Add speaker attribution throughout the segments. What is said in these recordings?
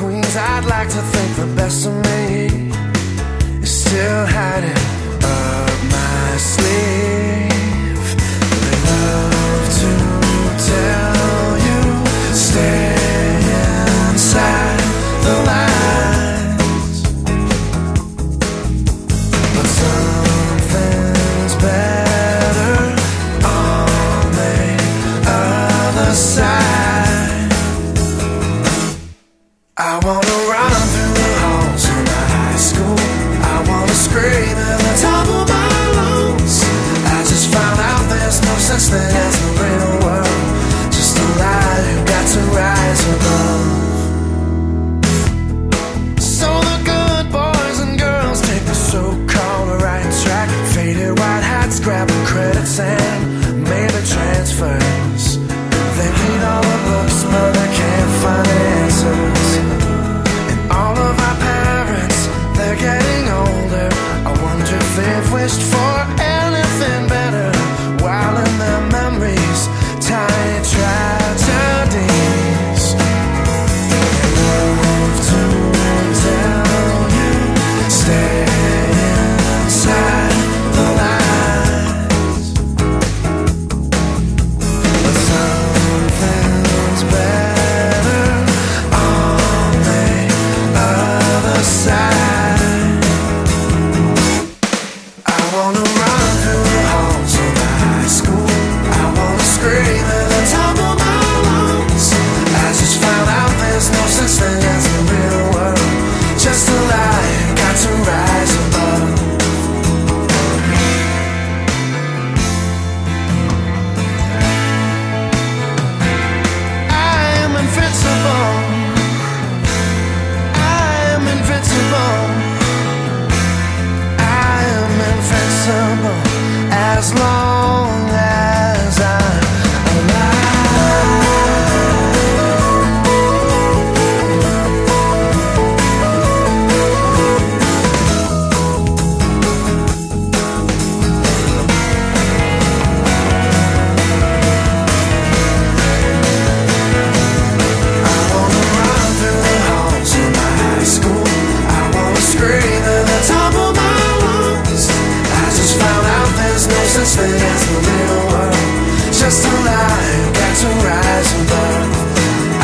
Speaker 1: queens, I'd like to think the best of me is still hiding up my sleeve. I wanna run through the halls of my high school. I wanna scream at the top of my lungs. I just found out there's no such thing as the real world. Just a lie who got to rise above. So the good boys and girls take the so-called right track. Faded white hats, grabbing credits and.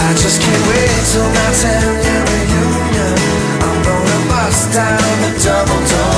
Speaker 1: I just can't wait till my ten-year reunion. I'm gonna bust down the double door.